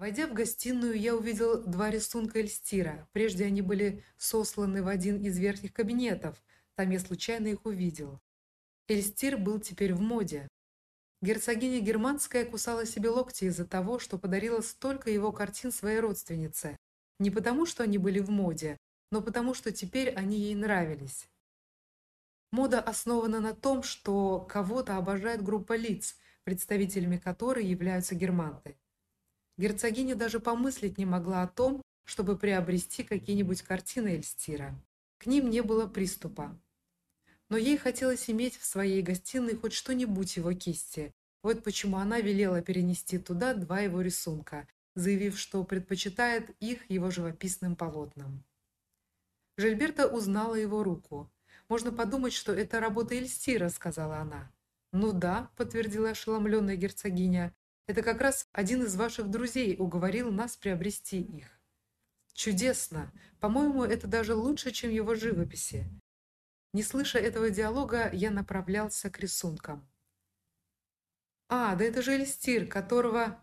Войдя в гостиную, я увидел два рисунка Эльстира. Прежде они были сосланы в один из верхних кабинетов. Там я случайно их увидел. Эльстир был теперь в моде. Герцогиня Германская кусала себе локти из-за того, что подарила столько его картин своей родственнице. Не потому, что они были в моде, но потому, что теперь они ей нравились. Мода основана на том, что кого-то обожает группа лиц, представителями которой являются германты. Герцогиня даже помыслить не могла о том, чтобы приобрести какие-нибудь картины Эльстира. К ним не было приступа. Но ей хотелось иметь в своей гостиной хоть что-нибудь его кисти. Вот почему она велела перенести туда два его рисунка, заявив, что предпочитает их его живописным полотнам. Жильберта узнала его руку. Можно подумать, что это работа Эльстира, сказала она. Ну да, подтвердила ошеломленная герцогиня. Это как раз один из ваших друзей уговорил нас приобрести их. Чудесно. По-моему, это даже лучше, чем его живописи. Не слыша этого диалога, я направлялся к рисункам. А, да это же Эльстир, которого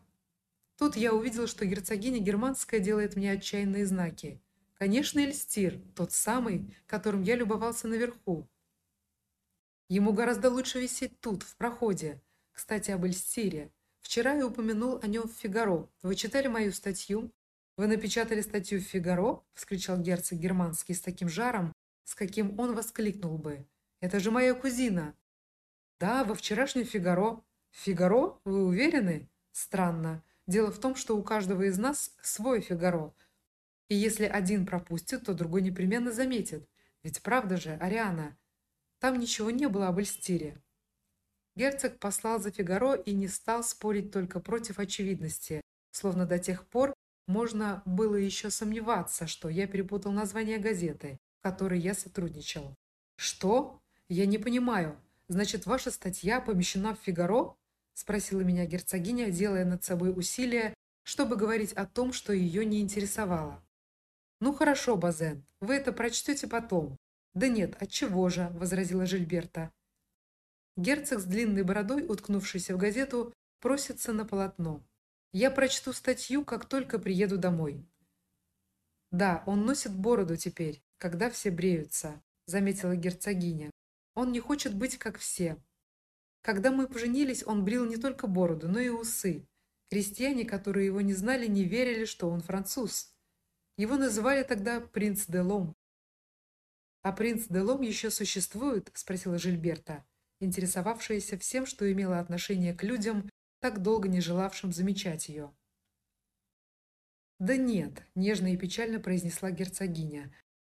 Тут я увидел, что герцогиня германская делает мне отчаянные знаки. Конечно, Эльстир, тот самый, которым я любовался наверху. Ему гораздо лучше висеть тут, в проходе. Кстати, об Эльстире. Вчера я упомянул о нем в Фигаро. Вы читали мою статью? Вы напечатали статью в Фигаро? вскричал герцог германский с таким жаром, с каким он воскликнул бы: "Это же моя кузина". Да, во вчерашнем Фигаро. Фигаро? Вы уверены? Странно. Дело в том, что у каждого из нас свой Фигаро. И если один пропустит, то другой непременно заметит. Ведь правда же, Ариана, там ничего не было об Эльстире. Герцог послал за Фигаро и не стал спорить только против очевидности, словно до тех пор можно было еще сомневаться, что я перепутал название газеты, в которой я сотрудничал. Что? Я не понимаю. Значит, ваша статья помещена в Фигаро? спросила меня герцогиня, делая над собой усилие, чтобы говорить о том, что ее не интересовало. Ну хорошо, Базен, вы это прочтете потом. Да нет, от чего же, возразила Жильберта. Герцог с длинной бородой, уткнувшийся в газету, просится на полотно. Я прочту статью, как только приеду домой. Да, он носит бороду теперь, когда все бреются, заметила герцогиня. Он не хочет быть как все. Когда мы поженились, он брил не только бороду, но и усы. Крестьяне, которые его не знали, не верили, что он француз. Его называли тогда принц де Лом. А принц де Лом еще существует, спросила Жильберта интересовавшаяся всем, что имело отношение к людям, так долго не желавшим замечать ее. Да нет, нежно и печально произнесла герцогиня.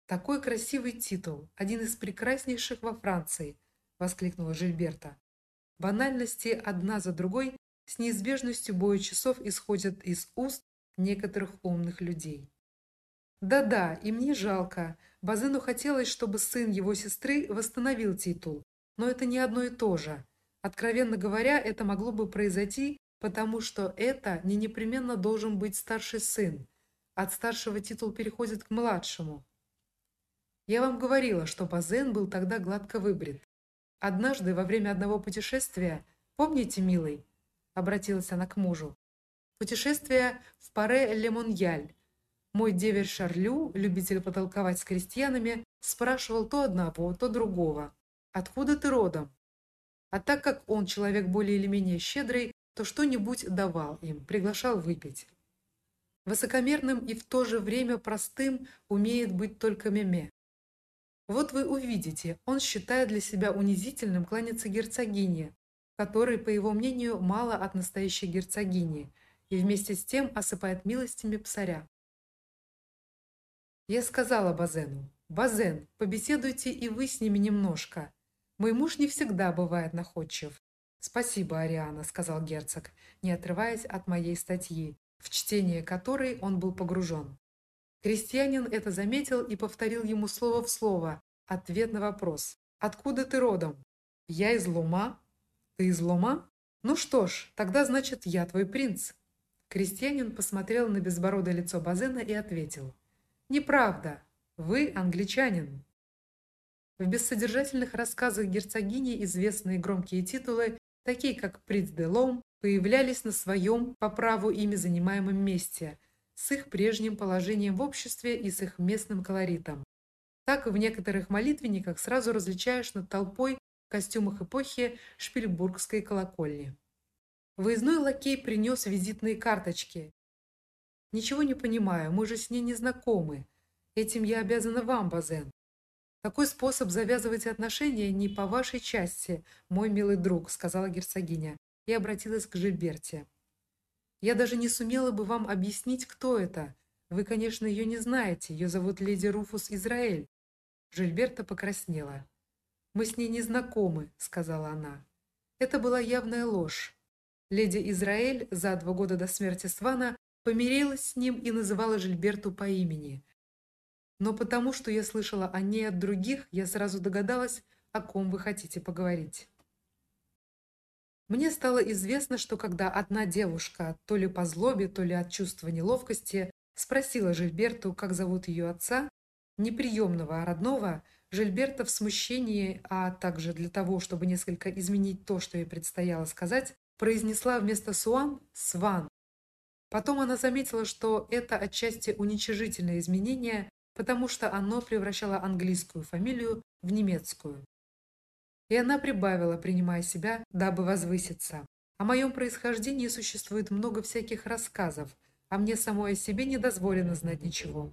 Такой красивый титул, один из прекраснейших во Франции, воскликнула Жильберта. Банальности одна за другой с неизбежностью боя часов исходят из уст некоторых умных людей. Да-да, и мне жалко. Базену хотелось, чтобы сын его сестры восстановил титул, но это не одно и то же. Откровенно говоря, это могло бы произойти, потому что это не непременно должен быть старший сын. От старшего титул переходит к младшему. Я вам говорила, что Базен был тогда гладко выбрит. Однажды во время одного путешествия, помните, милый, обратилась она к мужу. Путешествие в Паре-ле-Моньяль. Мой деверь Шарлю, любитель потолковать с крестьянами, спрашивал то одного, то другого: Откуда ты родом? А так как он человек более или менее щедрый, то что-нибудь давал им, приглашал выпить. Высокомерным и в то же время простым умеет быть только Меме. Вот вы увидите, он считает для себя унизительным кланяться герцогине, которой, по его мнению, мало от настоящей герцогини, и вместе с тем осыпает милостями псаря. Я сказала Базену: "Базен, побеседуйте и вы с ними немножко. Мой муж не всегда бывает находчив. Спасибо, Ариана, сказал герцог, не отрываясь от моей статьи, в чтение которой он был погружен. Крестьянин это заметил и повторил ему слово в слово ответ на вопрос: "Откуда ты родом?" "Я из Лома". "Ты из Лома? Ну что ж, тогда значит, я твой принц". Крестьянин посмотрел на безбородое лицо Базена и ответил: "Неправда. Вы англичанин". В бессодержательных рассказах герцогини известные громкие титулы, такие как «Принц де Лом», появлялись на своем по праву ими занимаемом месте, с их прежним положением в обществе и с их местным колоритом. Так в некоторых молитвенниках сразу различаешь над толпой в костюмах эпохи Шпильбургской колокольни. Выездной лакей принес визитные карточки. Ничего не понимаю, мы же с ней не знакомы. Этим я обязана вам, Базен. Такой способ завязывать отношения не по вашей части, мой милый друг, сказала герцогиня и обратилась к Жильберте. Я даже не сумела бы вам объяснить, кто это. Вы, конечно, ее не знаете. Ее зовут леди Руфус Израиль. Жильберта покраснела. «Мы с ней не знакомы», — сказала она. Это была явная ложь. Леди Израиль за два года до смерти Свана помирилась с ним и называла Жильберту по имени. Но потому, что я слышала о ней от других, я сразу догадалась, о ком вы хотите поговорить. Мне стало известно, что когда одна девушка, то ли по злобе, то ли от чувства неловкости, спросила Жильберту, как зовут ее отца, неприемного, а родного, Жильберта в смущении, а также для того, чтобы несколько изменить то, что ей предстояло сказать, произнесла вместо «суан» «сван». Потом она заметила, что это отчасти уничижительное изменение, потому что оно превращало английскую фамилию в немецкую. И она прибавила, принимая себя, дабы возвыситься. О моем происхождении существует много всяких рассказов, а мне самой о себе не дозволено знать ничего.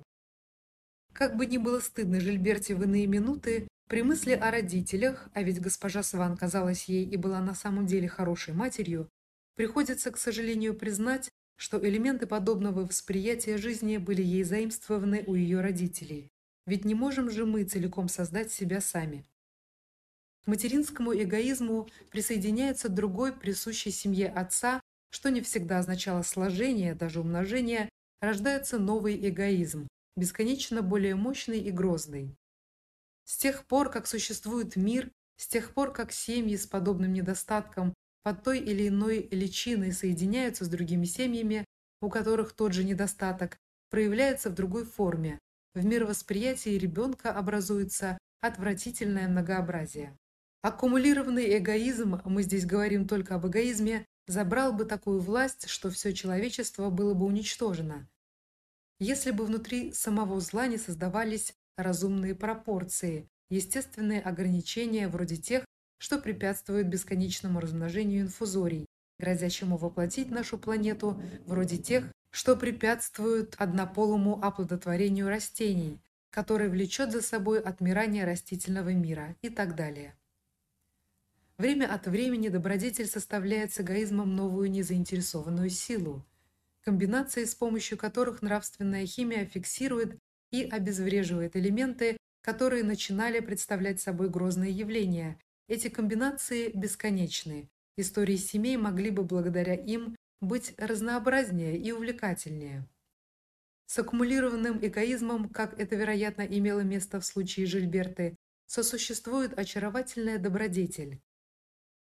Как бы ни было стыдно Жильберте в иные минуты, при мысли о родителях, а ведь госпожа Сван казалась ей и была на самом деле хорошей матерью, приходится, к сожалению, признать, что элементы подобного восприятия жизни были ей заимствованы у ее родителей. Ведь не можем же мы целиком создать себя сами. К материнскому эгоизму присоединяется другой присущий семье отца, что не всегда означало сложение, даже умножение, рождается новый эгоизм, бесконечно более мощный и грозный. С тех пор, как существует мир, с тех пор, как семьи с подобным недостатком под той или иной личиной соединяются с другими семьями, у которых тот же недостаток проявляется в другой форме, в мировосприятии ребенка образуется отвратительное многообразие. Аккумулированный эгоизм, мы здесь говорим только об эгоизме, забрал бы такую власть, что все человечество было бы уничтожено. Если бы внутри самого зла не создавались разумные пропорции, естественные ограничения вроде тех, что препятствуют бесконечному размножению инфузорий, грозящему воплотить нашу планету, вроде тех, что препятствуют однополому оплодотворению растений, который влечет за собой отмирание растительного мира и так далее. Время от времени добродетель составляет с эгоизмом новую незаинтересованную силу, комбинации, с помощью которых нравственная химия фиксирует и обезвреживает элементы, которые начинали представлять собой грозные явления. Эти комбинации бесконечны. Истории семей могли бы благодаря им быть разнообразнее и увлекательнее. С аккумулированным эгоизмом, как это, вероятно, имело место в случае Жильберты, сосуществует очаровательная добродетель.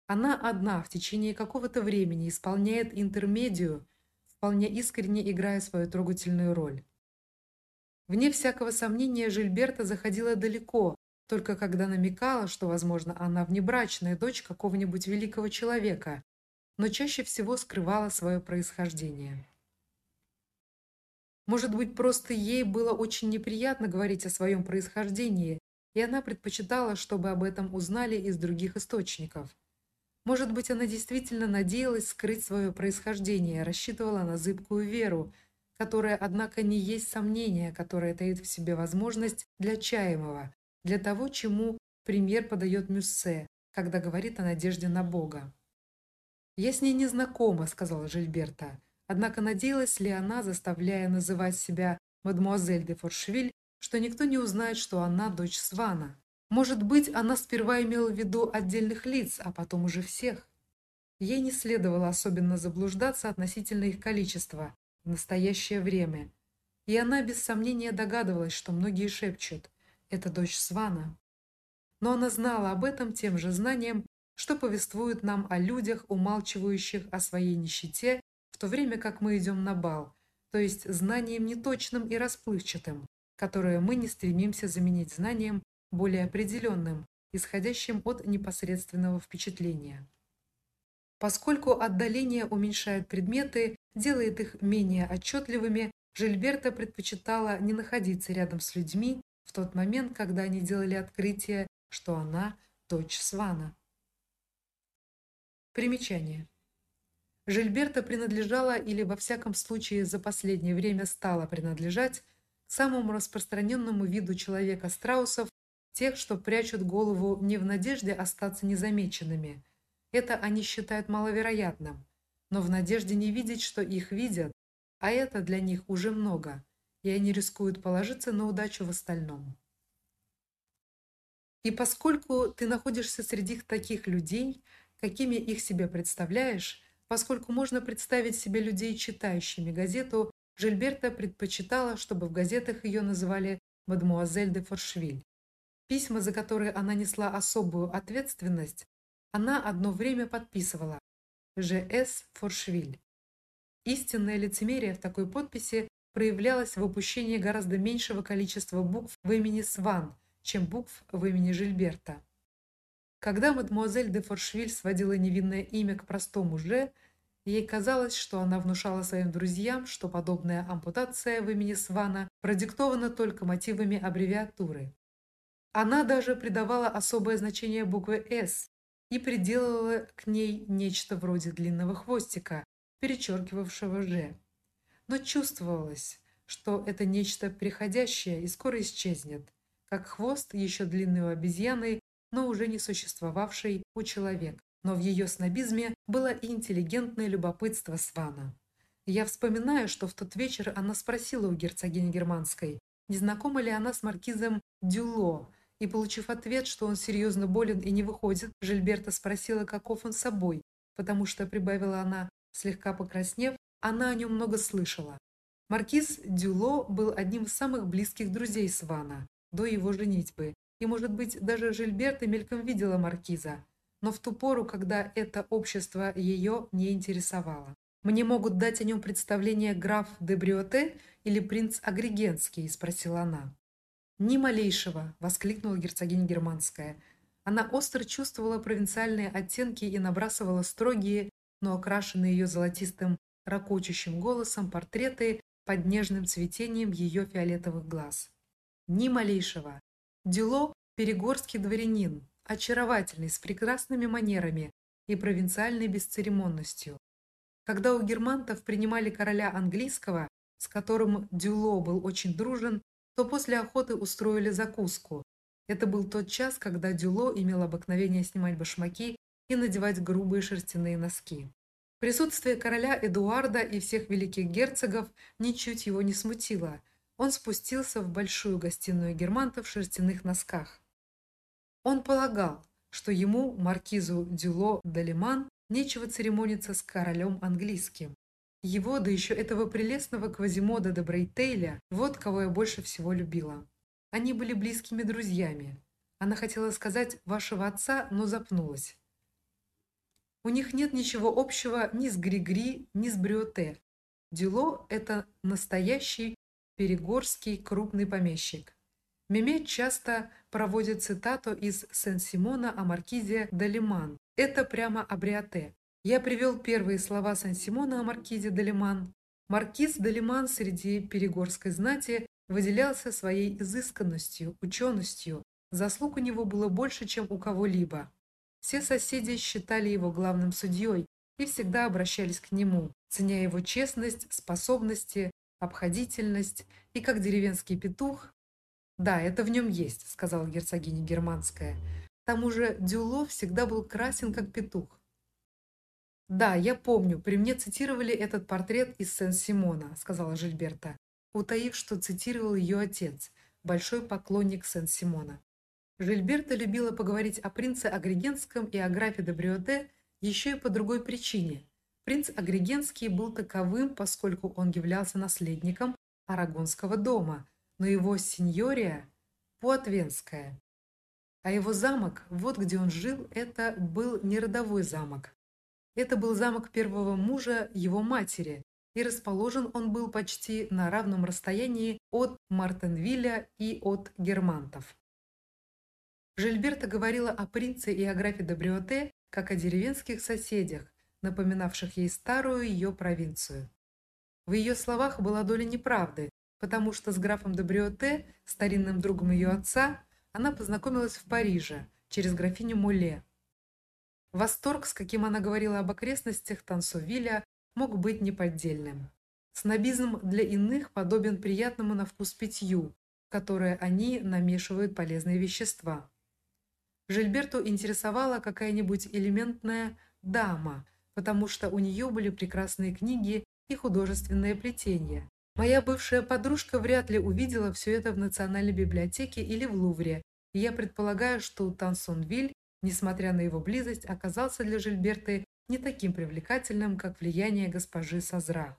Она одна в течение какого-то времени исполняет интермедию, вполне искренне играя свою трогательную роль. Вне всякого сомнения, Жильберта заходила далеко, только когда намекала, что, возможно, она внебрачная дочь какого-нибудь великого человека, но чаще всего скрывала свое происхождение. Может быть, просто ей было очень неприятно говорить о своем происхождении, и она предпочитала, чтобы об этом узнали из других источников. Может быть, она действительно надеялась скрыть свое происхождение, рассчитывала на зыбкую веру, которая, однако, не есть сомнение, которое таит в себе возможность для чаемого, для того, чему пример подает Мюссе, когда говорит о надежде на Бога. «Я с ней не знакома», — сказала Жильберта. Однако надеялась ли она, заставляя называть себя мадемуазель де Форшвиль, что никто не узнает, что она дочь Свана? Может быть, она сперва имела в виду отдельных лиц, а потом уже всех. Ей не следовало особенно заблуждаться относительно их количества в настоящее время. И она без сомнения догадывалась, что многие шепчут «это дочь Свана». Но она знала об этом тем же знанием, что повествует нам о людях, умалчивающих о своей нищете, в то время как мы идем на бал, то есть знанием неточным и расплывчатым, которое мы не стремимся заменить знанием более определенным, исходящим от непосредственного впечатления. Поскольку отдаление уменьшает предметы, делает их менее отчетливыми, Жильберта предпочитала не находиться рядом с людьми в тот момент, когда они делали открытие, что она дочь Свана. Примечание. Жильберта принадлежала или во всяком случае за последнее время стала принадлежать к самому распространенному виду человека-страусов, тех, что прячут голову не в надежде остаться незамеченными. Это они считают маловероятным, но в надежде не видеть, что их видят, а это для них уже много, и они рискуют положиться на удачу в остальном. И поскольку ты находишься среди таких людей, какими их себе представляешь, Поскольку можно представить себе людей, читающими газету, Жильберта предпочитала, чтобы в газетах ее называли мадмуазель де Форшвиль. Письма, за которые она несла особую ответственность, она одно время подписывала «Ж.С. Форшвиль». Истинное лицемерие в такой подписи проявлялось в упущении гораздо меньшего количества букв в имени Сван, чем букв в имени Жильберта. Когда мадемуазель де Форшвиль сводила невинное имя к простому «Ж», ей казалось, что она внушала своим друзьям, что подобная ампутация в имени Свана продиктована только мотивами аббревиатуры. Она даже придавала особое значение букве «С» и приделала к ней нечто вроде длинного хвостика, перечеркивавшего «Ж». Но чувствовалось, что это нечто приходящее и скоро исчезнет, как хвост еще длинной у обезьяны но уже не существовавшей у человека. Но в ее снобизме было и интеллигентное любопытство Свана. Я вспоминаю, что в тот вечер она спросила у герцогини Германской, не знакома ли она с маркизом Дюло, и, получив ответ, что он серьезно болен и не выходит, Жильберта спросила, каков он собой, потому что, прибавила она, слегка покраснев, она о нем много слышала. Маркиз Дюло был одним из самых близких друзей Свана до его женитьбы, и, может быть, даже Жильберта мельком видела маркиза, но в ту пору, когда это общество ее не интересовало. «Мне могут дать о нем представление граф де Бриоте или принц Агригенский?» – спросила она. «Ни малейшего!» – воскликнула герцогиня Германская. Она остро чувствовала провинциальные оттенки и набрасывала строгие, но окрашенные ее золотистым, ракочущим голосом портреты под нежным цветением ее фиолетовых глаз. Ни малейшего. Дюло – перегорский дворянин, очаровательный, с прекрасными манерами и провинциальной бесцеремонностью. Когда у германтов принимали короля английского, с которым Дюло был очень дружен, то после охоты устроили закуску. Это был тот час, когда Дюло имел обыкновение снимать башмаки и надевать грубые шерстяные носки. Присутствие короля Эдуарда и всех великих герцогов ничуть его не смутило – он спустился в большую гостиную Германта в шерстяных носках. Он полагал, что ему, маркизу Дюло Далиман, нечего церемониться с королем английским. Его, да еще этого прелестного Квазимода де Брейтейля, вот кого я больше всего любила. Они были близкими друзьями. Она хотела сказать «вашего отца», но запнулась. У них нет ничего общего ни с Григри, ни с Брюоте. Дюло – это настоящий перегорский крупный помещик. Мемет часто проводит цитату из Сен-Симона о маркизе Далиман. Это прямо абриате. Я привел первые слова Сен-Симона о маркизе Далиман. Маркиз Далиман среди перегорской знати выделялся своей изысканностью, ученостью. Заслуг у него было больше, чем у кого-либо. Все соседи считали его главным судьей и всегда обращались к нему, ценя его честность, способности, обходительность и как деревенский петух. Да, это в нем есть, сказала герцогиня Германская. К тому же Дюло всегда был красен как петух. Да, я помню, при мне цитировали этот портрет из Сен-Симона, сказала Жильберта, утаив, что цитировал ее отец, большой поклонник Сен-Симона. Жильберта любила поговорить о принце Агрегенском и о графе де Бриоте еще и по другой причине – Принц Агрегенский был таковым, поскольку он являлся наследником Арагонского дома, но его сеньория – Пуатвенская. А его замок, вот где он жил, это был не родовой замок. Это был замок первого мужа его матери, и расположен он был почти на равном расстоянии от Мартенвилля и от германтов. Жильберта говорила о принце и о графе де Бриоте как о деревенских соседях, напоминавших ей старую ее провинцию. В ее словах была доля неправды, потому что с графом де Бриоте, старинным другом ее отца, она познакомилась в Париже через графиню Моле. Восторг, с каким она говорила об окрестностях Тансовиля, мог быть неподдельным. Снобизм для иных подобен приятному на вкус питью, в которое они намешивают полезные вещества. Жильберту интересовала какая-нибудь элементная дама, потому что у нее были прекрасные книги и художественное плетение. Моя бывшая подружка вряд ли увидела все это в Национальной библиотеке или в Лувре, я предполагаю, что Тансонвиль, несмотря на его близость, оказался для Жильберты не таким привлекательным, как влияние госпожи Сазра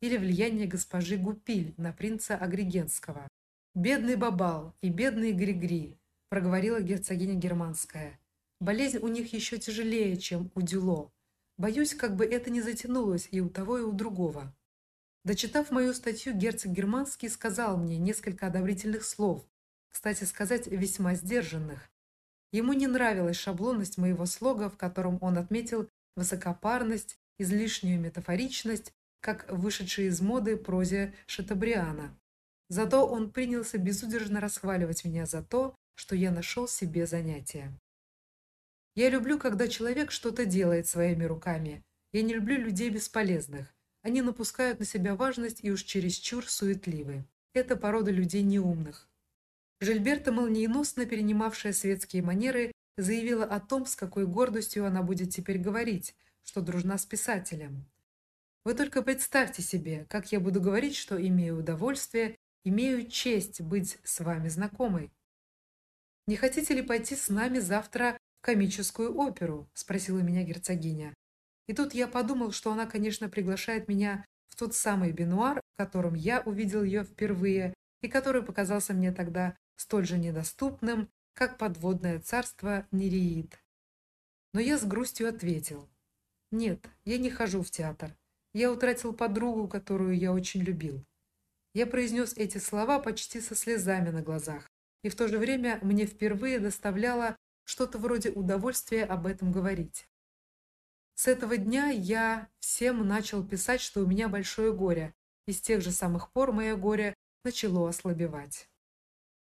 или влияние госпожи Гупиль на принца Агригенского. «Бедный Бабал и бедный Григри», – проговорила герцогиня Германская. «Болезнь у них еще тяжелее, чем у Дюло. Боюсь, как бы это не затянулось и у того, и у другого. Дочитав мою статью, герцог Германский сказал мне несколько одобрительных слов, кстати сказать, весьма сдержанных. Ему не нравилась шаблонность моего слога, в котором он отметил высокопарность, излишнюю метафоричность, как вышедшие из моды прозе Шатабриана. Зато он принялся безудержно расхваливать меня за то, что я нашел себе занятие. Я люблю, когда человек что-то делает своими руками. Я не люблю людей бесполезных. Они напускают на себя важность и уж чересчур суетливы. Это порода людей неумных. Жильберта, молниеносно перенимавшая светские манеры, заявила о том, с какой гордостью она будет теперь говорить, что дружна с писателем. Вы только представьте себе, как я буду говорить, что имею удовольствие, имею честь быть с вами знакомой. Не хотите ли пойти с нами завтра комическую оперу?» – спросила меня герцогиня. И тут я подумал, что она, конечно, приглашает меня в тот самый бинуар, в котором я увидел ее впервые и который показался мне тогда столь же недоступным, как подводное царство Нереид. Но я с грустью ответил. «Нет, я не хожу в театр. Я утратил подругу, которую я очень любил». Я произнес эти слова почти со слезами на глазах, и в то же время мне впервые доставляло что-то вроде удовольствия об этом говорить. С этого дня я всем начал писать, что у меня большое горе, и с тех же самых пор мое горе начало ослабевать.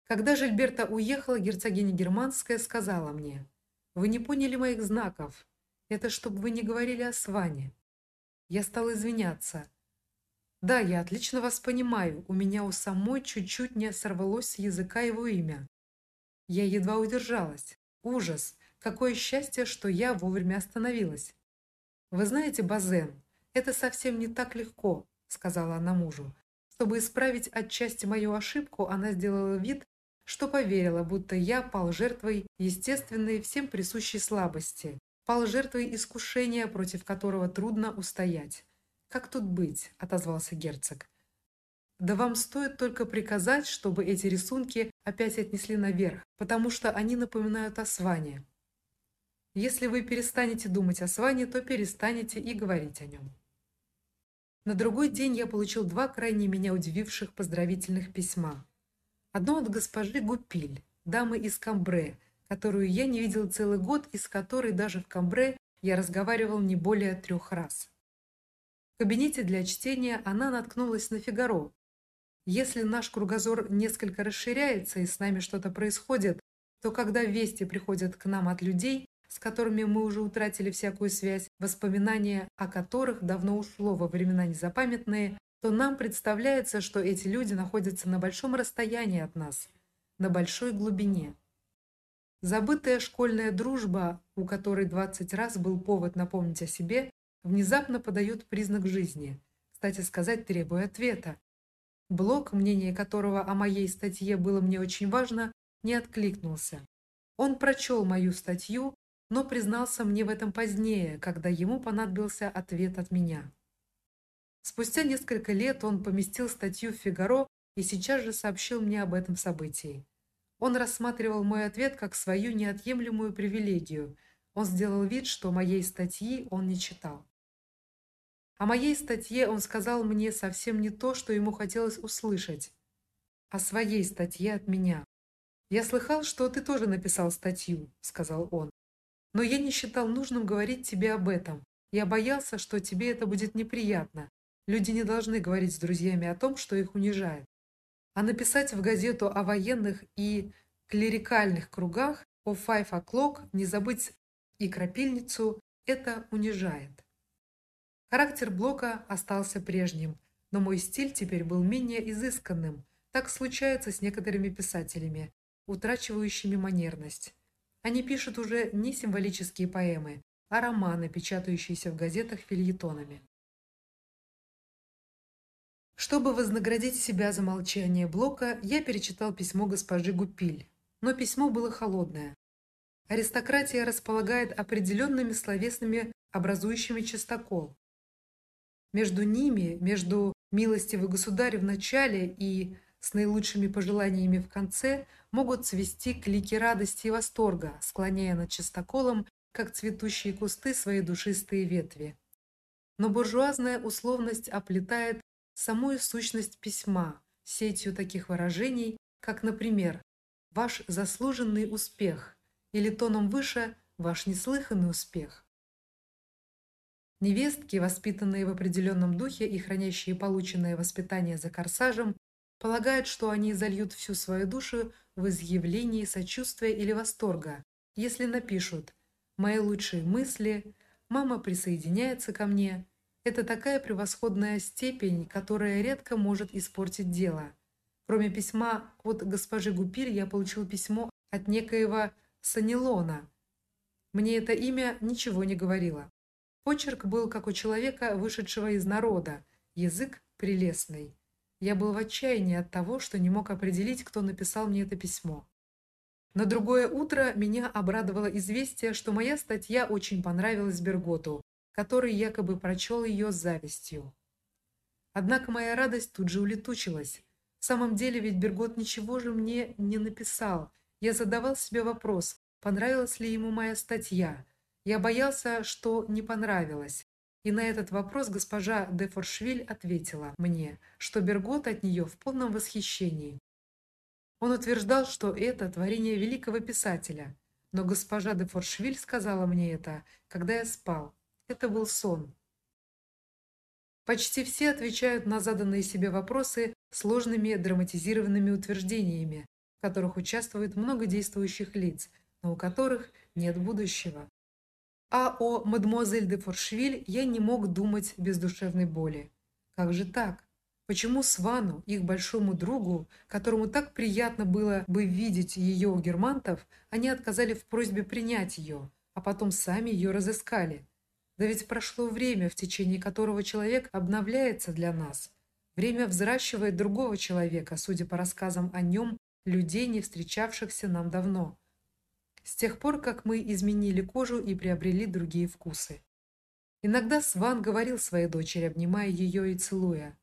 Когда Жильберта уехала, герцогиня Германская сказала мне, «Вы не поняли моих знаков. Это чтобы вы не говорили о Сване». Я стал извиняться. «Да, я отлично вас понимаю. У меня у самой чуть-чуть не сорвалось с языка его имя. Я едва удержалась. Ужас! Какое счастье, что я вовремя остановилась. Вы знаете, Базен, это совсем не так легко, сказала она мужу. Чтобы исправить отчасти мою ошибку, она сделала вид, что поверила, будто я пал жертвой естественной всем присущей слабости, пал жертвой искушения, против которого трудно устоять. Как тут быть, отозвался герцог. Да вам стоит только приказать, чтобы эти рисунки опять отнесли наверх, потому что они напоминают о Сване. Если вы перестанете думать о Сване, то перестанете и говорить о нем. На другой день я получил два крайне меня удививших поздравительных письма. Одно от госпожи Гупиль, дамы из Камбре, которую я не видел целый год и с которой даже в Камбре я разговаривал не более трех раз. Кабинете для чтения она наткнулась на Фигаро, если наш кругозор несколько расширяется и с нами что-то происходит, то когда вести приходят к нам от людей, с которыми мы уже утратили всякую связь, воспоминания о которых давно ушло во времена незапамятные, то нам представляется, что эти люди находятся на большом расстоянии от нас, на большой глубине. Забытая школьная дружба, у которой 20 раз был повод напомнить о себе, внезапно подает признак жизни, кстати сказать, требуя ответа. Блок, мнение которого о моей статье было мне очень важно, не откликнулся. Он прочел мою статью, но признался мне в этом позднее, когда ему понадобился ответ от меня. Спустя несколько лет он поместил статью в «Фигаро» и сейчас же сообщил мне об этом событии. Он рассматривал мой ответ как свою неотъемлемую привилегию. Он сделал вид, что моей статьи он не читал. О моей статье он сказал мне совсем не то, что ему хотелось услышать. О своей статье от меня. «Я слыхал, что ты тоже написал статью», — сказал он. «Но я не считал нужным говорить тебе об этом, Я боялся, что тебе это будет неприятно. Люди не должны говорить с друзьями о том, что их унижает. А написать в газету о военных и клерикальных кругах о five o'clock, не забыть и крапильницу – это унижает. Характер Блока остался прежним, но мой стиль теперь был менее изысканным. Так случается с некоторыми писателями, утрачивающими манерность. Они пишут уже не символические поэмы, а романы, печатающиеся в газетах фильетонами. Чтобы вознаградить себя за молчание Блока, я перечитал письмо госпожи Гупиль. Но письмо было холодное. Аристократия располагает определенными словесными, образующими чистокол. Между ними, между милостивый государь в начале и с наилучшими пожеланиями в конце, могут цвести клики радости и восторга, склоняя над чистоколом, как цветущие кусты, свои душистые ветви. Но буржуазная условность оплетает самую сущность письма сетью таких выражений, как, например, «ваш заслуженный успех» или тоном выше «ваш неслыханный успех». Невестки, воспитанные в определенном духе и хранящие полученное воспитание за корсажем, полагают, что они зальют всю свою душу в изъявлении сочувствия или восторга, если напишут «Мои лучшие мысли», «Мама присоединяется ко мне», это такая превосходная степень, которая редко может испортить дело. Кроме письма от госпожи Гупиль, я получил письмо от некоего Санилона. Мне это имя ничего не говорило. Почерк был как у человека, вышедшего из народа, язык прелестный. Я был в отчаянии от того, что не мог определить, кто написал мне это письмо. На другое утро меня обрадовало известие, что моя статья очень понравилась Берготу, который якобы прочел ее с завистью. Однако моя радость тут же улетучилась. В самом деле ведь Бергот ничего же мне не написал. Я задавал себе вопрос, понравилась ли ему моя статья. Я боялся, что не понравилась. И на этот вопрос госпожа де Форшвиль ответила мне, что Бергот от нее в полном восхищении. Он утверждал, что это творение великого писателя. Но госпожа де Форшвиль сказала мне это, когда я спал. Это был сон. Почти все отвечают на заданные себе вопросы сложными драматизированными утверждениями, в которых участвует много действующих лиц, но у которых нет будущего. А о мадемуазель де Форшвиль я не мог думать без душевной боли. Как же так? Почему Свану, их большому другу, которому так приятно было бы видеть ее у германтов, они отказали в просьбе принять ее, а потом сами ее разыскали? Да ведь прошло время, в течение которого человек обновляется для нас. Время взращивает другого человека, судя по рассказам о нем, людей, не встречавшихся нам давно. С тех пор, как мы изменили кожу и приобрели другие вкусы. Иногда Сван говорил своей дочери, обнимая ее и целуя.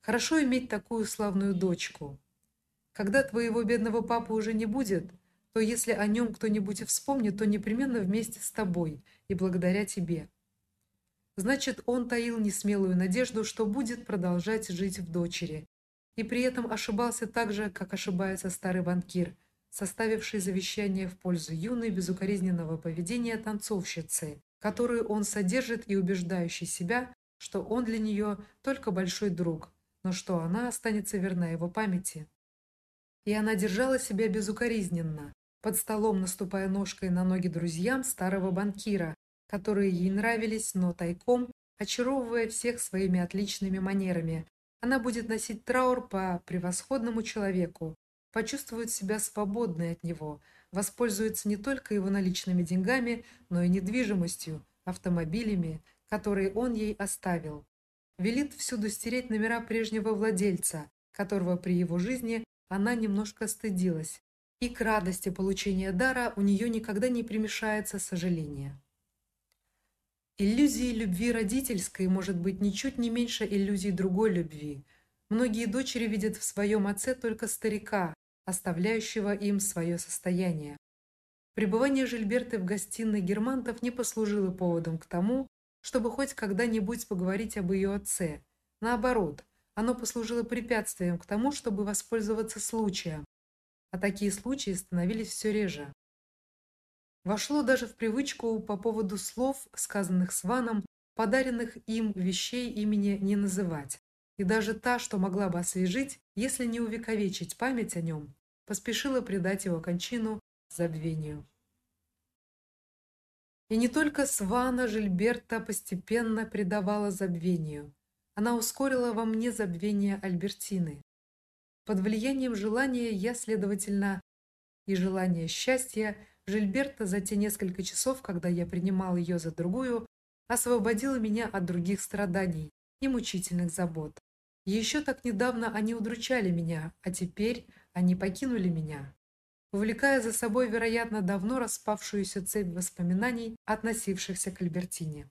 «Хорошо иметь такую славную дочку. Когда твоего бедного папы уже не будет, то если о нем кто-нибудь и вспомнит, то непременно вместе с тобой и благодаря тебе. Значит, он таил несмелую надежду, что будет продолжать жить в дочери. И при этом ошибался так же, как ошибается старый банкир, составивший завещание в пользу юной безукоризненного поведения танцовщицы, которую он содержит и убеждающий себя, что он для нее только большой друг, но что она останется верна его памяти. И она держала себя безукоризненно, под столом наступая ножкой на ноги друзьям старого банкира, которые ей нравились, но тайком, очаровывая всех своими отличными манерами. Она будет носить траур по превосходному человеку, почувствует себя свободной от него, воспользуется не только его наличными деньгами, но и недвижимостью, автомобилями, которые он ей оставил. Велит всюду стереть номера прежнего владельца, которого при его жизни она немножко стыдилась, и к радости получения дара у нее никогда не примешается сожаление. Иллюзии любви родительской может быть ничуть не меньше иллюзий другой любви. Многие дочери видят в своем отце только старика, оставляющего им свое состояние. Пребывание Жильберты в гостиной Германтов не послужило поводом к тому, чтобы хоть когда-нибудь поговорить об ее отце. Наоборот, оно послужило препятствием к тому, чтобы воспользоваться случаем, а такие случаи становились все реже. Вошло даже в привычку по поводу слов, сказанных Сваном, подаренных им вещей имени не называть. И даже та, что могла бы освежить, если не увековечить память о нем, поспешила предать его кончину забвению. И не только Свана Жильберта постепенно предавала забвению. Она ускорила во мне забвение Альбертины. Под влиянием желания я, следовательно, и желания счастья, Жильберта за те несколько часов, когда я принимал ее за другую, освободила меня от других страданий и мучительных забот. Еще так недавно они удручали меня, а теперь они покинули меня, увлекая за собой, вероятно, давно распавшуюся цепь воспоминаний, относившихся к Альбертине.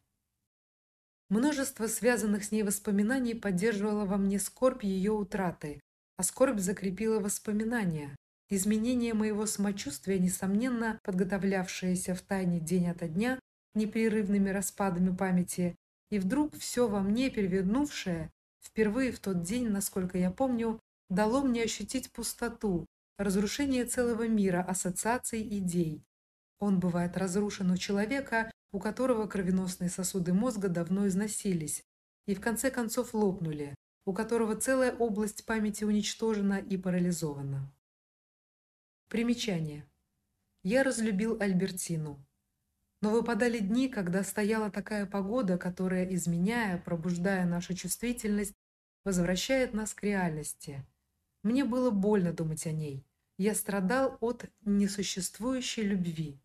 Множество связанных с ней воспоминаний поддерживало во мне скорбь ее утраты, а скорбь закрепила воспоминания. Изменение моего самочувствия, несомненно, подготовлявшееся в тайне день ото дня непрерывными распадами памяти, и вдруг все во мне перевернувшее, впервые в тот день, насколько я помню, дало мне ощутить пустоту, разрушение целого мира ассоциаций идей. Он бывает разрушен у человека, у которого кровеносные сосуды мозга давно износились и в конце концов лопнули, у которого целая область памяти уничтожена и парализована. Примечание. Я разлюбил Альбертину. Но выпадали дни, когда стояла такая погода, которая, изменяя, пробуждая нашу чувствительность, возвращает нас к реальности. Мне было больно думать о ней. Я страдал от несуществующей любви.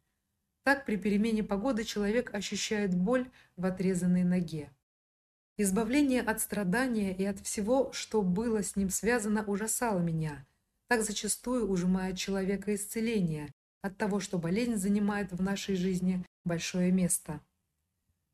Так при перемене погоды человек ощущает боль в отрезанной ноге. Избавление от страдания и от всего, что было с ним связано, ужасало меня. Так зачастую ужимает человека исцеление от того, что болезнь занимает в нашей жизни большое место.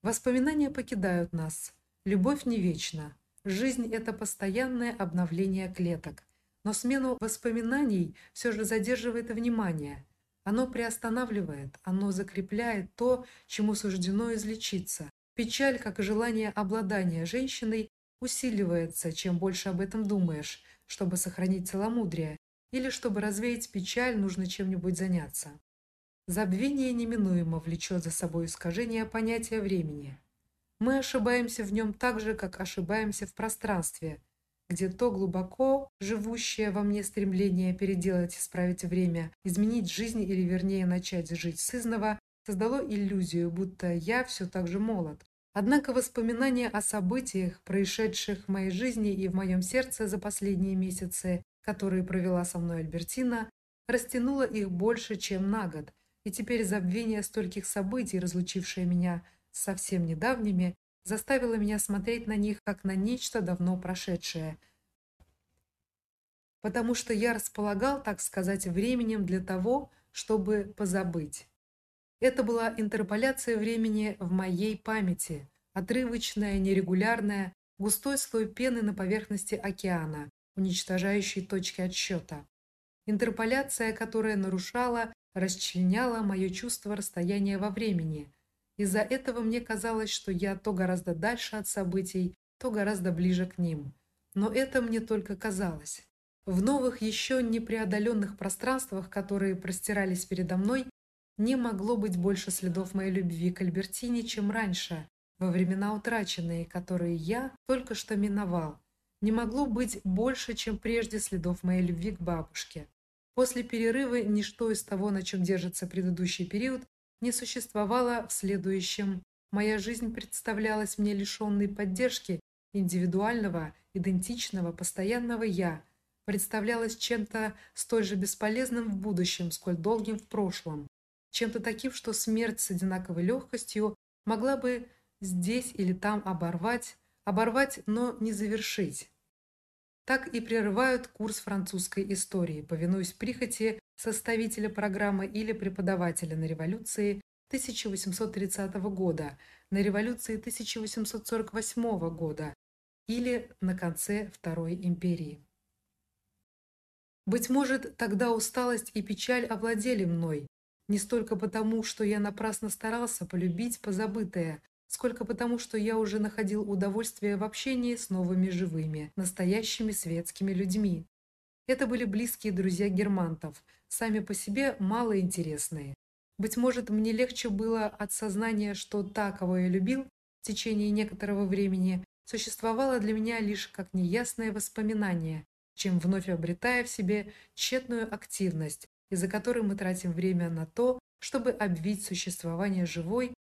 Воспоминания покидают нас. Любовь не вечна. Жизнь это постоянное обновление клеток. Но смену воспоминаний все же задерживает внимание. Оно приостанавливает, оно закрепляет то, чему суждено излечиться. Печаль, как и желание обладания женщиной, усиливается, чем больше об этом думаешь, чтобы сохранить целомудрие, или чтобы развеять печаль, нужно чем-нибудь заняться. Забвение неминуемо влечет за собой искажение понятия времени. Мы ошибаемся в нем так же, как ошибаемся в пространстве – где то глубоко живущее во мне стремление переделать, исправить время, изменить жизнь или вернее начать жить сызново, создало иллюзию, будто я все так же молод. Однако воспоминания о событиях, происшедших в моей жизни и в моем сердце за последние месяцы, которые провела со мной Альбертина, растянуло их больше, чем на год, и теперь забвение стольких событий, разлучившее меня с совсем недавними, заставила меня смотреть на них как на нечто давно прошедшее. Потому что я располагал, так сказать, временем для того, чтобы позабыть. Это была интерполяция времени в моей памяти, отрывочная, нерегулярная, густой слой пены на поверхности океана, уничтожающий точки отсчета. Интерполяция, которая нарушала, расчленяла мое чувство расстояния во времени, из-за этого мне казалось, что я то гораздо дальше от событий, то гораздо ближе к ним. Но это мне только казалось. В новых еще непреодоленных пространствах, которые простирались передо мной, не могло быть больше следов моей любви к Альбертине, чем раньше, во времена утраченные, которые я только что миновал. Не могло быть больше, чем прежде следов моей любви к бабушке. После перерыва ничто из того, на чем держится предыдущий период, не существовало в следующем. Моя жизнь представлялась мне лишенной поддержки индивидуального, идентичного, постоянного «я», представлялась чем-то столь же бесполезным в будущем, сколь долгим в прошлом, чем-то таким, что смерть с одинаковой легкостью могла бы здесь или там оборвать, оборвать, но не завершить. Так и прерывают курс французской истории, повинуясь прихоти составителя программы или преподавателя на революции 1830 года, на революции 1848 года или на конце Второй империи. Быть может, тогда усталость и печаль овладели мной, не столько потому, что я напрасно старался полюбить позабытое, сколько потому, что я уже находил удовольствие в общении с новыми живыми, настоящими светскими людьми. Это были близкие друзья германтов, сами по себе малоинтересные. Быть может, мне легче было от сознания, что та, кого я любил в течение некоторого времени, существовала для меня лишь как неясное воспоминание, чем вновь обретая в себе тщетную активность, из-за которой мы тратим время на то, чтобы обвить существование живой,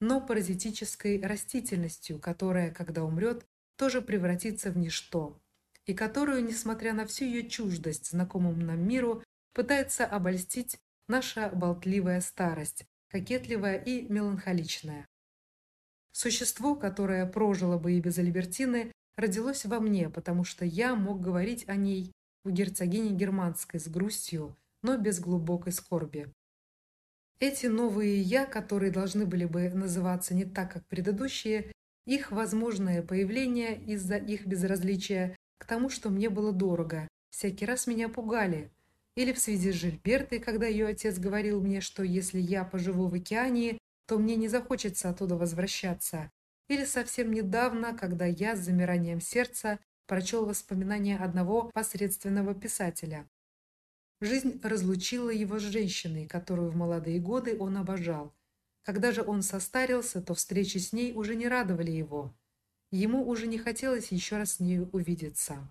но паразитической растительностью, которая, когда умрет, тоже превратится в ничто, и которую, несмотря на всю ее чуждость знакомому нам миру, пытается обольстить наша болтливая старость, кокетливая и меланхоличная. Существо, которое прожило бы и без Альбертины, родилось во мне, потому что я мог говорить о ней у герцогини Германской с грустью, но без глубокой скорби. Эти новые «я», которые должны были бы называться не так, как предыдущие, их возможное появление из-за их безразличия к тому, что мне было дорого, всякий раз меня пугали. Или в связи с Жильбертой, когда ее отец говорил мне, что если я поживу в океане, то мне не захочется оттуда возвращаться. Или совсем недавно, когда я с замиранием сердца прочел воспоминания одного посредственного писателя. Жизнь разлучила его с женщиной, которую в молодые годы он обожал. Когда же он состарился, то встречи с ней уже не радовали его. Ему уже не хотелось еще раз с ней увидеться.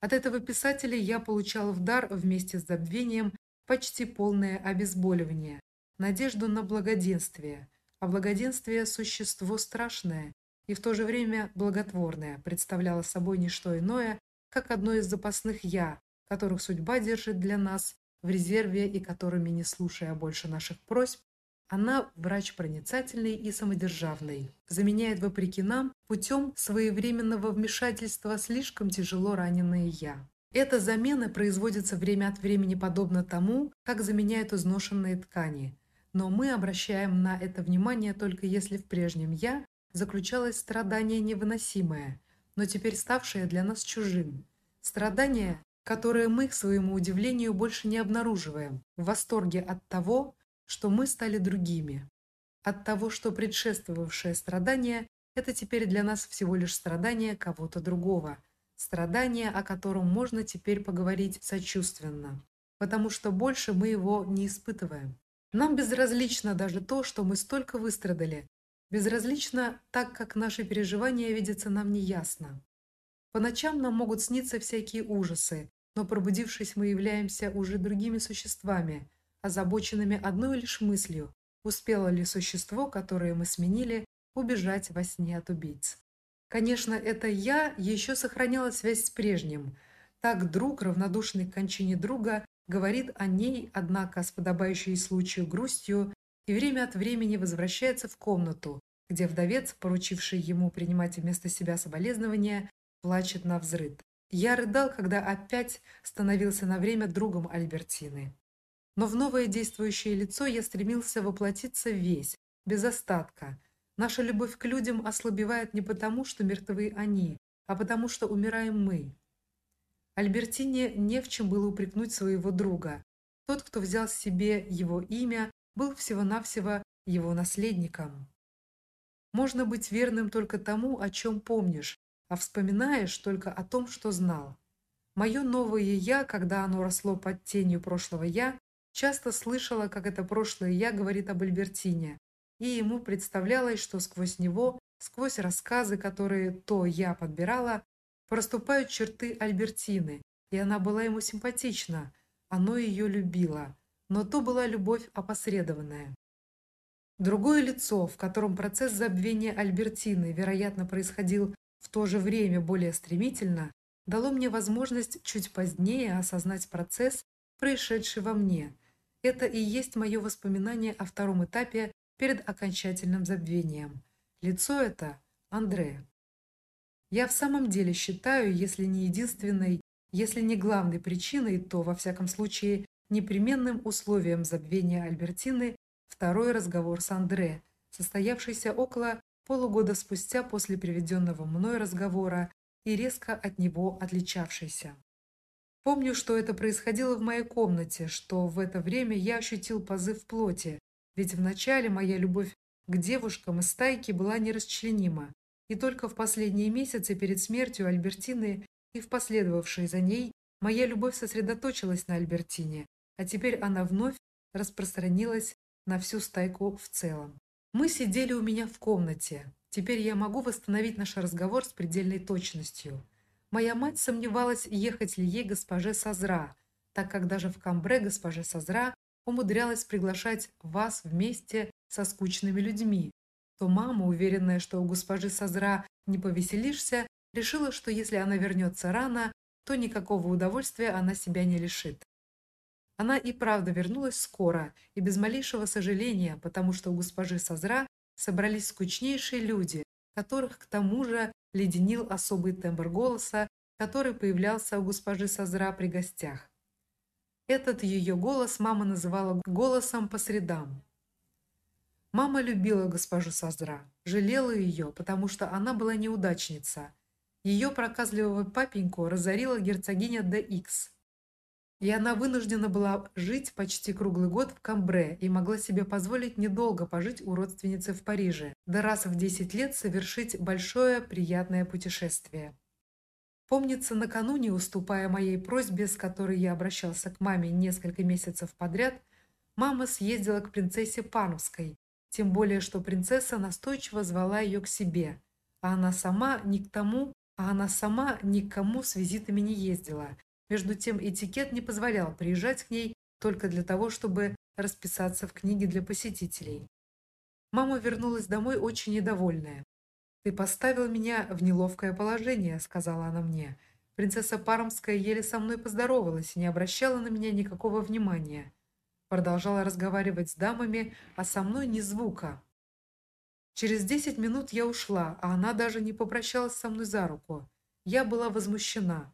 От этого писателя я получал в дар вместе с забвением почти полное обезболивание, надежду на благоденствие. А благоденствие – существо страшное и в то же время благотворное, представляло собой не что иное, как одно из запасных «я», которых судьба держит для нас в резерве и которыми, не слушая больше наших просьб, она врач проницательный и самодержавный, заменяет вопреки нам путем своевременного вмешательства слишком тяжело раненое «я». Эта замена производится время от времени подобно тому, как заменяют изношенные ткани. Но мы обращаем на это внимание только если в прежнем «я» заключалось страдание невыносимое, но теперь ставшее для нас чужим. Страдание, которое мы, к своему удивлению, больше не обнаруживаем, в восторге от того, что мы стали другими. От того, что предшествовавшее страдание – это теперь для нас всего лишь страдание кого-то другого, страдание, о котором можно теперь поговорить сочувственно, потому что больше мы его не испытываем. Нам безразлично даже то, что мы столько выстрадали, безразлично так, как наши переживания видятся нам неясно. По ночам нам могут сниться всякие ужасы, но пробудившись, мы являемся уже другими существами – озабоченными одной лишь мыслью, успело ли существо, которое мы сменили, убежать во сне от убийц. Конечно, это я еще сохраняла связь с прежним. Так друг, равнодушный к кончине друга, говорит о ней, однако с подобающей случаю грустью, и время от времени возвращается в комнату, где вдовец, поручивший ему принимать вместо себя соболезнования, плачет на взрыд. Я рыдал, когда опять становился на время другом Альбертины. Но в новое действующее лицо я стремился воплотиться весь, без остатка. Наша любовь к людям ослабевает не потому, что мертвы они, а потому, что умираем мы. Альбертине не в чем было упрекнуть своего друга. Тот, кто взял себе его имя, был всего-навсего его наследником. Можно быть верным только тому, о чем помнишь, а вспоминаешь только о том, что знал. Мое новое «я», когда оно росло под тенью прошлого «я», Часто слышала, как это прошлое «я» говорит об Альбертине, и ему представлялось, что сквозь него, сквозь рассказы, которые то «я» подбирала, проступают черты Альбертины, и она была ему симпатична, оно ее любило, но то была любовь опосредованная. Другое лицо, в котором процесс забвения Альбертины, вероятно, происходил в то же время более стремительно, дало мне возможность чуть позднее осознать процесс, происшедший во мне – это и есть мое воспоминание о втором этапе перед окончательным забвением. Лицо это – Андре. Я в самом деле считаю, если не единственной, если не главной причиной, то, во всяком случае, непременным условием забвения Альбертины второй разговор с Андре, состоявшийся около полугода спустя после приведенного мной разговора и резко от него отличавшийся. Помню, что это происходило в моей комнате, что в это время я ощутил позыв плоти, ведь вначале моя любовь к девушкам из стайки была нерасчленима, и только в последние месяцы перед смертью Альбертины и в последовавшей за ней моя любовь сосредоточилась на Альбертине, а теперь она вновь распространилась на всю стайку в целом. Мы сидели у меня в комнате. Теперь я могу восстановить наш разговор с предельной точностью. Моя мать сомневалась, ехать ли ей госпоже Сазра, так как даже в Камбре госпоже Сазра умудрялась приглашать вас вместе со скучными людьми, то мама, уверенная, что у госпожи Сазра не повеселишься, решила, что если она вернется рано, то никакого удовольствия она себя не лишит. Она и правда вернулась скоро и без малейшего сожаления, потому что у госпожи Сазра собрались скучнейшие люди, которых к тому же леденил особый тембр голоса, который появлялся у госпожи Сазра при гостях. Этот ее голос мама называла голосом по средам. Мама любила госпожу Сазра, жалела ее, потому что она была неудачница. Ее проказливого папеньку разорила герцогиня Икс. И она вынуждена была жить почти круглый год в Камбре и могла себе позволить недолго пожить у родственницы в Париже, да раз в 10 лет совершить большое приятное путешествие. Помнится, накануне, уступая моей просьбе, с которой я обращался к маме несколько месяцев подряд, мама съездила к принцессе Пармской, тем более что принцесса настойчиво звала ее к себе, а она сама ни к тому, а она сама ни к кому с визитами не ездила. Между тем этикет не позволял приезжать к ней только для того, чтобы расписаться в книге для посетителей. Мама вернулась домой очень недовольная. «Ты поставил меня в неловкое положение», — сказала она мне. Принцесса Пармская еле со мной поздоровалась и не обращала на меня никакого внимания. Продолжала разговаривать с дамами, а со мной ни звука. Через десять минут я ушла, а она даже не попрощалась со мной за руку. Я была возмущена.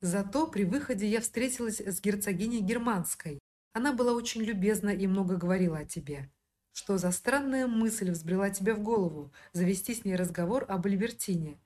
Зато при выходе я встретилась с герцогиней Германской. Она была очень любезна и много говорила о тебе. Что за странная мысль взбрела тебе в голову завести с ней разговор об Альбертине?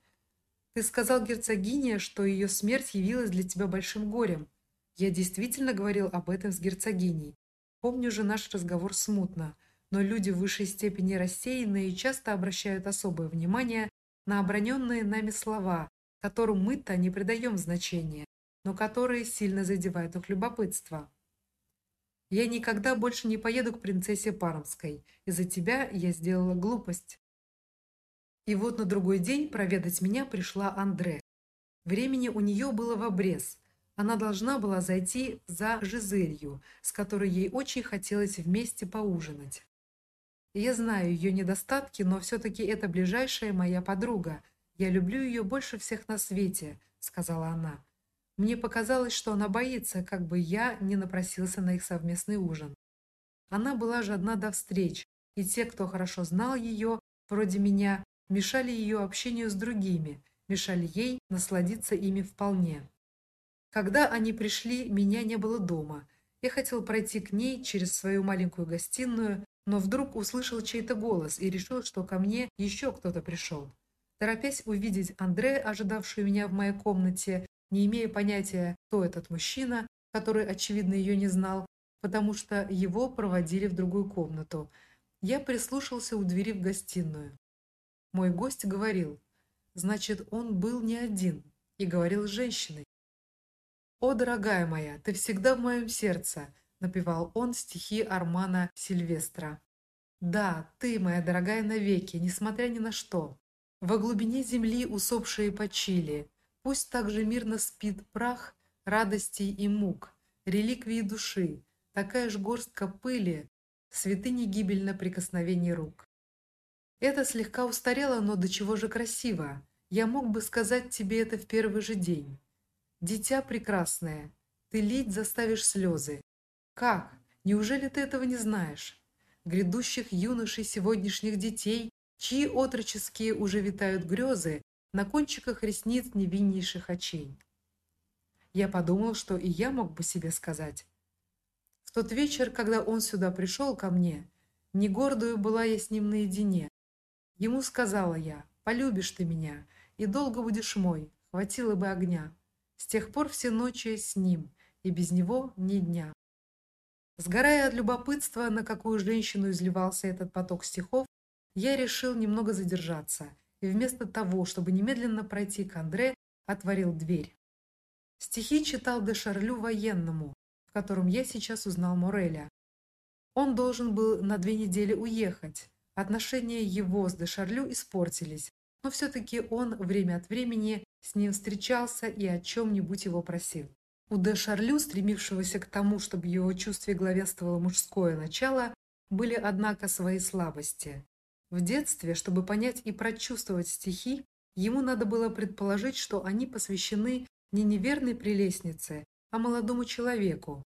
Ты сказал герцогине, что ее смерть явилась для тебя большим горем. Я действительно говорил об этом с герцогиней. Помню же наш разговор смутно, но люди в высшей степени рассеянные часто обращают особое внимание на оброненные нами слова, которым мы-то не придаем значения, но которые сильно задевают их любопытство. Я никогда больше не поеду к принцессе Пармской. Из-за тебя я сделала глупость. И вот на другой день проведать меня пришла Андре. Времени у нее было в обрез. Она должна была зайти за Жизелью, с которой ей очень хотелось вместе поужинать. Я знаю ее недостатки, но все-таки это ближайшая моя подруга. Я люблю ее больше всех на свете, сказала она. Мне показалось, что она боится, как бы я не напросился на их совместный ужин. Она была жадна до встреч, и те, кто хорошо знал ее, вроде меня, мешали ее общению с другими, мешали ей насладиться ими вполне. Когда они пришли, меня не было дома. Я хотел пройти к ней через свою маленькую гостиную, но вдруг услышал чей-то голос и решил, что ко мне еще кто-то пришел. Торопясь увидеть Андре, ожидавшую меня в моей комнате, не имея понятия, кто этот мужчина, который, очевидно, ее не знал, потому что его проводили в другую комнату. Я прислушался у двери в гостиную. Мой гость говорил, значит, он был не один и говорил с женщиной. «О, дорогая моя, ты всегда в моем сердце», – напевал он стихи Армана Сильвестра. «Да, ты, моя дорогая, навеки, несмотря ни на что. Во глубине земли усопшие почили, Пусть также мирно спит прах радостей и мук, реликвии души, такая ж горстка пыли, святыни гибельно прикосновений рук. Это слегка устарело, но до чего же красиво. Я мог бы сказать тебе это в первый же день. Дитя прекрасное, ты лить заставишь слезы. Как? Неужели ты этого не знаешь? Грядущих юношей сегодняшних детей, чьи отроческие уже витают грезы, на кончиках ресниц невиннейших очей. Я подумал, что и я мог бы себе сказать. В тот вечер, когда он сюда пришел ко мне, не гордую была я с ним наедине. Ему сказала я, полюбишь ты меня, и долго будешь мой, хватило бы огня. С тех пор все ночи с ним, и без него ни дня. Сгорая от любопытства, на какую женщину изливался этот поток стихов, я решил немного задержаться – и вместо того, чтобы немедленно пройти к Андре, отворил дверь. Стихи читал де Шарлю военному, в котором я сейчас узнал Мореля. Он должен был на две недели уехать. Отношения его с де Шарлю испортились, но все-таки он время от времени с ним встречался и о чем-нибудь его просил. У де Шарлю, стремившегося к тому, чтобы его чувстве главенствовало мужское начало, были, однако, свои слабости. В детстве, чтобы понять и прочувствовать стихи, ему надо было предположить, что они посвящены не неверной прелестнице, а молодому человеку.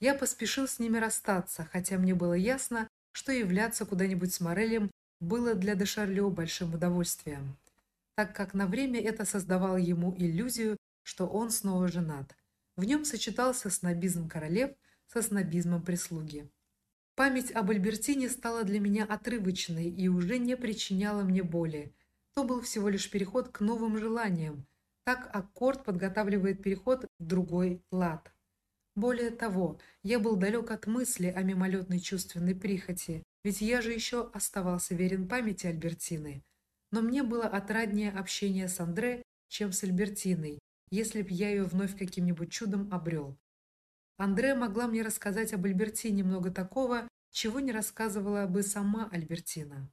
Я поспешил с ними расстаться, хотя мне было ясно, что являться куда-нибудь с Морелем было для де Шарлю большим удовольствием, так как на время это создавало ему иллюзию, что он снова женат. В нем сочетался снобизм королев со снобизмом прислуги. Память об Альбертине стала для меня отрывочной и уже не причиняла мне боли. То был всего лишь переход к новым желаниям. Так аккорд подготавливает переход в другой лад. Более того, я был далек от мысли о мимолетной чувственной прихоти, ведь я же еще оставался верен памяти Альбертины. Но мне было отраднее общение с Андре, чем с Альбертиной, если б я ее вновь каким-нибудь чудом обрел. Андре могла мне рассказать об Альбертине много такого, чего не рассказывала бы сама Альбертина.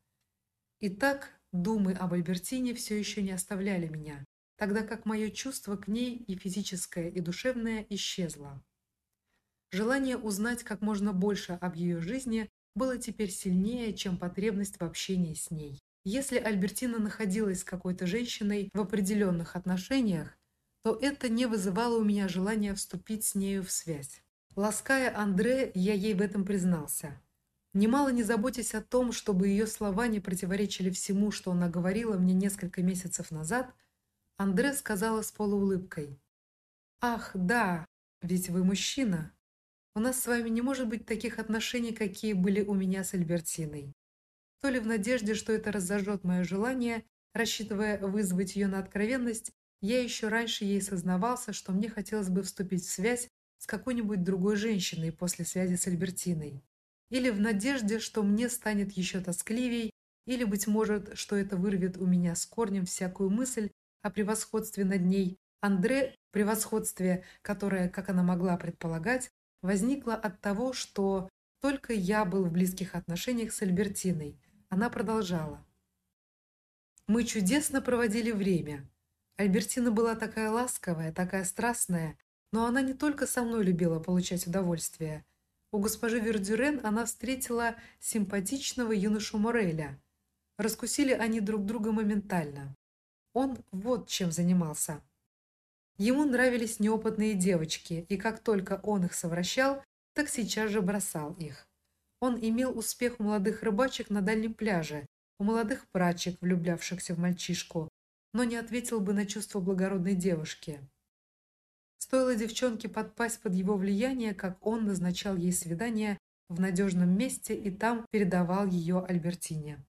Итак, думы об Альбертине все еще не оставляли меня, тогда как мое чувство к ней и физическое, и душевное исчезло. Желание узнать как можно больше об ее жизни было теперь сильнее, чем потребность в общении с ней. Если Альбертина находилась с какой-то женщиной в определенных отношениях, то это не вызывало у меня желания вступить с нею в связь. Лаская Андре, я ей в этом признался. Немало не заботясь о том, чтобы ее слова не противоречили всему, что она говорила мне несколько месяцев назад, Андре сказала с полуулыбкой: "Ах, да, ведь вы мужчина. У нас с вами не может быть таких отношений, какие были у меня с Альбертиной". То ли в надежде, что это разожжет мое желание, рассчитывая вызвать ее на откровенность, я еще раньше ей сознавался, что мне хотелось бы вступить в связь с какой-нибудь другой женщиной после связи с Альбертиной. Или в надежде, что мне станет еще тоскливей, или, быть может, что это вырвет у меня с корнем всякую мысль о превосходстве над ней. Андре, превосходстве, которое, как она могла предполагать, возникло от того, что только я был в близких отношениях с Альбертиной. Она продолжала. Мы чудесно проводили время. Альбертина была такая ласковая, такая страстная, но она не только со мной любила получать удовольствие. У госпожи Вердюрен она встретила симпатичного юношу Мореля. Раскусили они друг друга моментально. Он вот чем занимался. Ему нравились неопытные девочки, и как только он их совращал, так сейчас же бросал их. Он имел успех у молодых рыбачек на дальнем пляже, у молодых прачек, влюблявшихся в мальчишку, но не ответил бы на чувства благородной девушки. Стоило девчонке подпасть под его влияние, как он назначал ей свидание в надежном месте и там передавал ее Альбертине.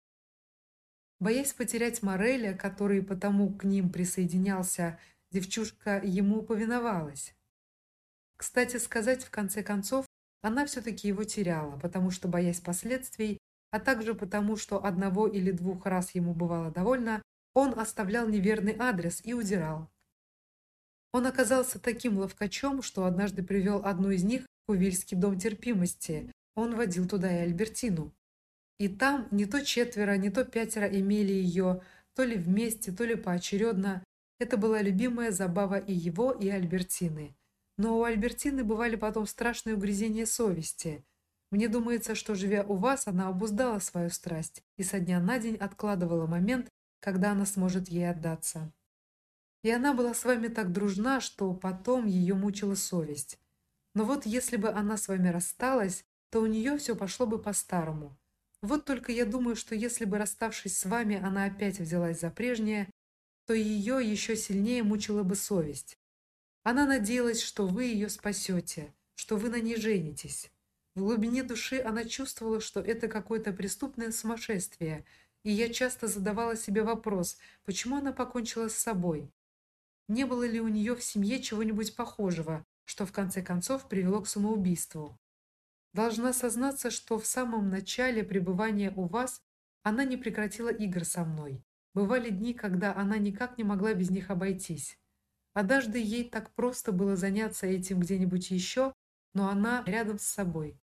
Боясь потерять Мореля, который потому к ним присоединялся, девчушка ему повиновалась. Кстати сказать, в конце концов, она все таки его теряла, потому что боясь последствий, а также потому, что одного или двух раз ему бывало довольно, он оставлял неверный адрес и удирал. Он оказался таким ловкачом, что однажды привел одну из них в Увильский дом терпимости. Он водил туда и Альбертину. И там не то четверо, не то пятеро имели ее, то ли вместе, то ли поочередно. Это была любимая забава и его, и Альбертины. Но у Альбертины бывали потом страшные угрызения совести. Мне думается, что живя у вас, она обуздала свою страсть и со дня на день откладывала момент, когда она сможет ей отдаться. И она была с вами так дружна, что потом ее мучила совесть. Но вот если бы она с вами рассталась, то у нее все пошло бы по-старому. Вот только я думаю, что если бы расставшись с вами, она опять взялась за прежнее, то ее еще сильнее мучила бы совесть. Она надеялась, что вы ее спасете, что вы на ней женитесь. В глубине души она чувствовала, что это какое-то преступное сумасшествие – и я часто задавала себе вопрос, почему она покончила с собой. Не было ли у нее в семье чего-нибудь похожего, что в конце концов привело к самоубийству? Должна сознаться, что в самом начале пребывания у вас она не прекратила игр со мной. Бывали дни, когда она никак не могла без них обойтись. Однажды ей так просто было заняться этим где-нибудь еще, но она рядом с собой.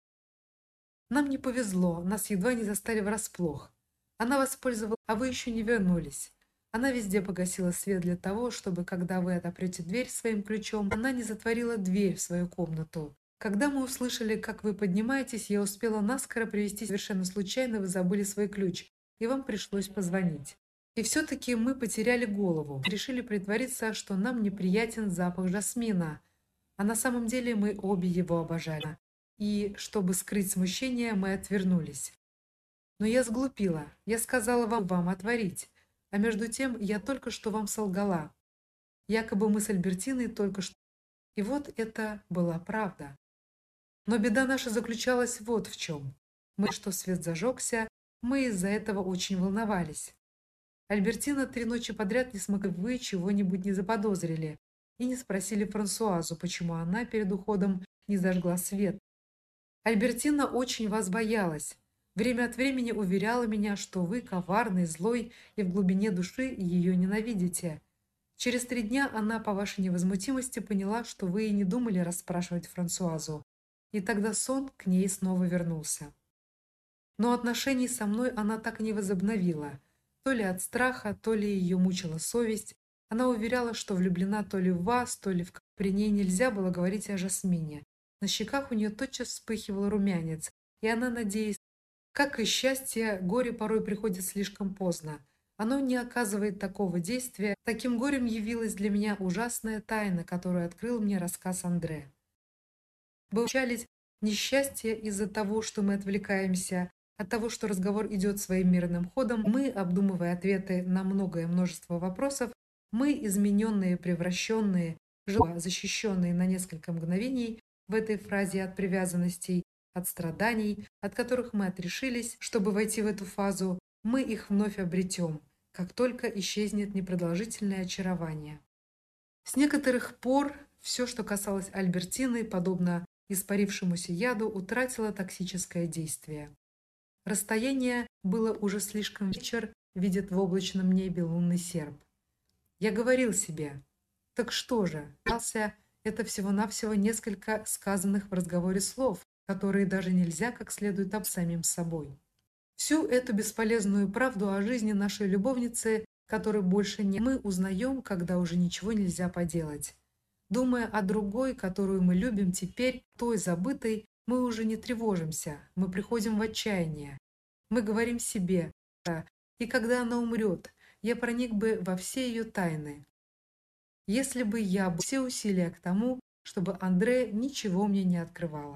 Нам не повезло, нас едва не застали врасплох. Она воспользовалась, а вы еще не вернулись. Она везде погасила свет для того, чтобы, когда вы отопрете дверь своим ключом, она не затворила дверь в свою комнату. Когда мы услышали, как вы поднимаетесь, я успела наскоро привести совершенно случайно, вы забыли свой ключ, и вам пришлось позвонить. И все-таки мы потеряли голову, решили притвориться, что нам неприятен запах жасмина, а на самом деле мы обе его обожали. И, чтобы скрыть смущение, мы отвернулись. Но я сглупила, я сказала вам, вам отворить. А между тем я только что вам солгала. Якобы мы с Альбертиной только что... И вот это была правда. Но беда наша заключалась вот в чем. Мы, что свет зажегся, мы из-за этого очень волновались. Альбертина три ночи подряд не смогла вы чего-нибудь не заподозрили и не спросили Франсуазу, почему она перед уходом не зажгла свет. Альбертина очень вас боялась, Время от времени уверяла меня, что вы коварный, злой и в глубине души ее ненавидите. Через три дня она по вашей невозмутимости поняла, что вы и не думали расспрашивать Франсуазу, и тогда сон к ней снова вернулся. Но отношений со мной она так и не возобновила. То ли от страха, то ли ее мучила совесть. Она уверяла, что влюблена то ли в вас, то ли в... При ней нельзя было говорить о Жасмине. На щеках у нее тотчас вспыхивал румянец, и она, надеясь, как и счастье, горе порой приходит слишком поздно. Оно не оказывает такого действия. Таким горем явилась для меня ужасная тайна, которую открыл мне рассказ Андре. Получались несчастье из-за того, что мы отвлекаемся, от того, что разговор идет своим мирным ходом, мы, обдумывая ответы на многое множество вопросов, мы, измененные, превращенные, защищенные на несколько мгновений в этой фразе от привязанностей, от страданий, от которых мы отрешились, чтобы войти в эту фазу, мы их вновь обретем, как только исчезнет непродолжительное очарование. С некоторых пор все, что касалось Альбертины, подобно испарившемуся яду, утратило токсическое действие. Расстояние было уже слишком вечер, видит в облачном небе лунный серп. Я говорил себе, так что же, это всего-навсего несколько сказанных в разговоре слов, которые даже нельзя как следует об самим собой. Всю эту бесполезную правду о жизни нашей любовницы, которой больше не мы узнаем, когда уже ничего нельзя поделать. Думая о другой, которую мы любим теперь, той забытой, мы уже не тревожимся, мы приходим в отчаяние. Мы говорим себе, и когда она умрет, я проник бы во все ее тайны. Если бы я бы все усилия к тому, чтобы Андре ничего мне не открывала.